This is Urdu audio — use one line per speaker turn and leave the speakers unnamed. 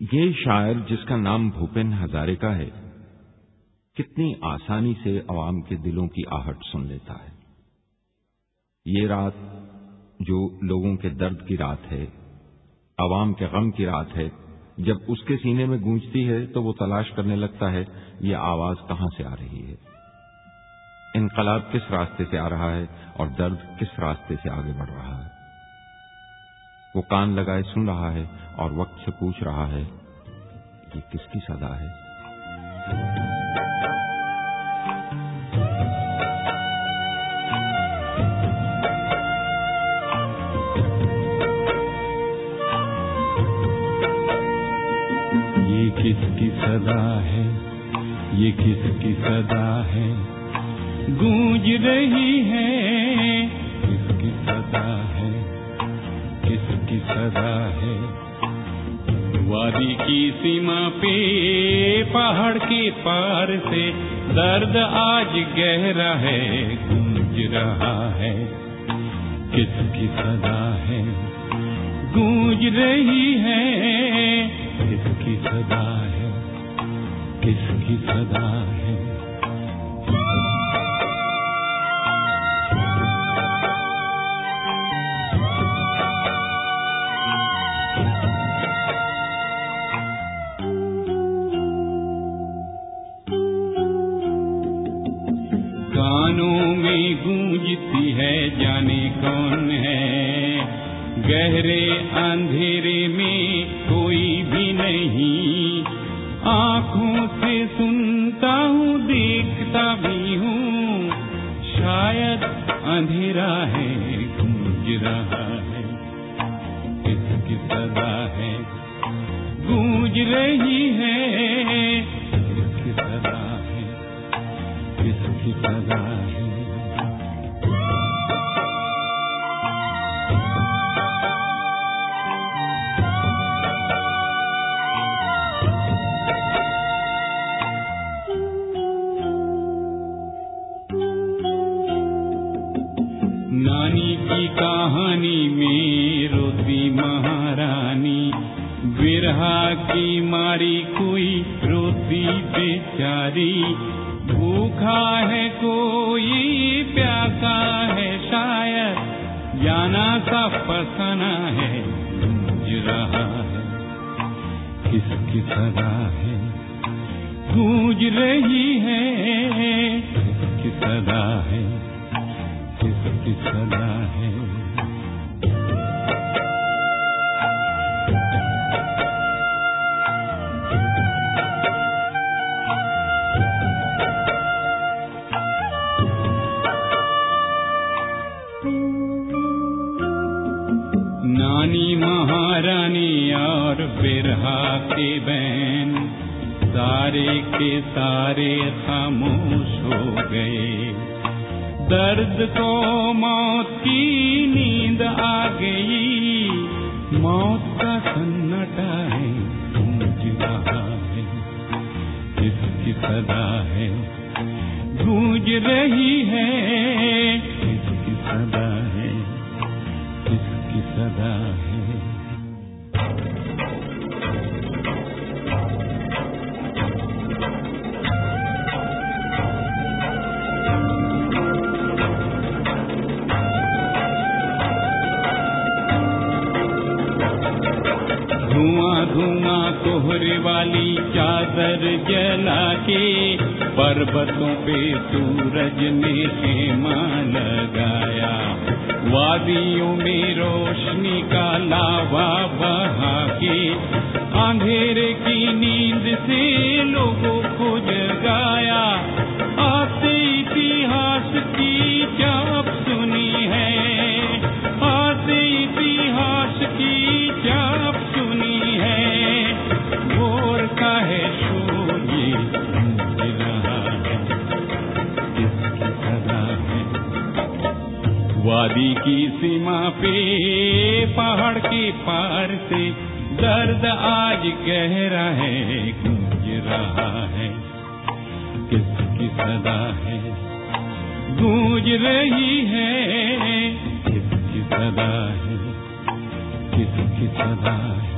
یہ شاعر جس کا نام بھوپین ہزارے کا ہے، کتنی آسانی سے عوام کے دلوں کی آہٹ سن لیتا ہے۔ یہ رات جو لوگوں کے درد کی رات ہے، عوام کے غم کی رات ہے، جب اس کے سینے میں گونجتی ہے تو وہ تلاش کرنے لگتا ہے، یہ آواز کہاں سے آ رہی ہے؟ انقلاب کس راستے سے آ رہا ہے اور درد کس راستے سے آگے بڑھ رہا ہے؟ وہ کان لگائے سن رہا ہے اور وقت سے پوچھ رہا ہے، یہ کس کی صدا ہے؟
یہ کس کی صدا ہے؟ یہ کس کی صدا ہے؟ گونج رہی ہے، کس کی صدا ہے؟ کی صدا ہے۔ وادی کی سیما پہ، پہاڑ کے پار سے درد آج گہرا ہے، گونج رہا ہے۔ کس کی صدا ہے؟ گونج رہی ہے۔ کس کی صدا ہے؟ کس کی صدا ہے؟ گونجتی ہے، جانے کون ہے؟ گہرے اندھیرے میں کوئی بھی نہیں۔ آنکھوں سے سنتا ہوں، دیکھتا بھی ہوں۔ شاید اندھیرا ہے، گونج رہا ہے۔ کس کی صدا ہے؟ گونج رہی ہے۔ کس کی صدا ہے؟ کس کی صدا ہے؟ کی کہانی میں روتی مہارانی۔ برہا کی ماری کوئی روتی بیچاری۔ بھوکھا ہے کوئی، پیاسا ہے شاید۔ جانا سا پسنا ہے گونج رہا ہے۔ کس کی صدا ہے، گونج رہی ہے۔ کس کی صدا ہے، کس کی صدا ہے نانی مہارانی اور برہا کے بہن سارے کے سارے خاموش ہو گئے۔ درد کو موت کی نیند آ گئی۔ موت کا سنٹا ہے، گونج رہا ہے۔ کس کی صدا ہے، گونج رہی ہے۔ کس کی صدا ہے کس کی صدا ہے۔ دھواں کوہرے والی چادر جلا کے پربتوں پہ سورج نے خیمہ لگایا۔ وادیوں میں روشنی کا لاوا بہا کے، اندھیرے کی نیند سے لوگوں وادی کی سیما پہ، پہاڑ کے پار سے درد آج گہرا ہے، گونج رہا ہے۔ کس کی صدا ہے؟ گونج رہی ہے۔ کس کی صدا ہے؟ کس کی صدا ہے؟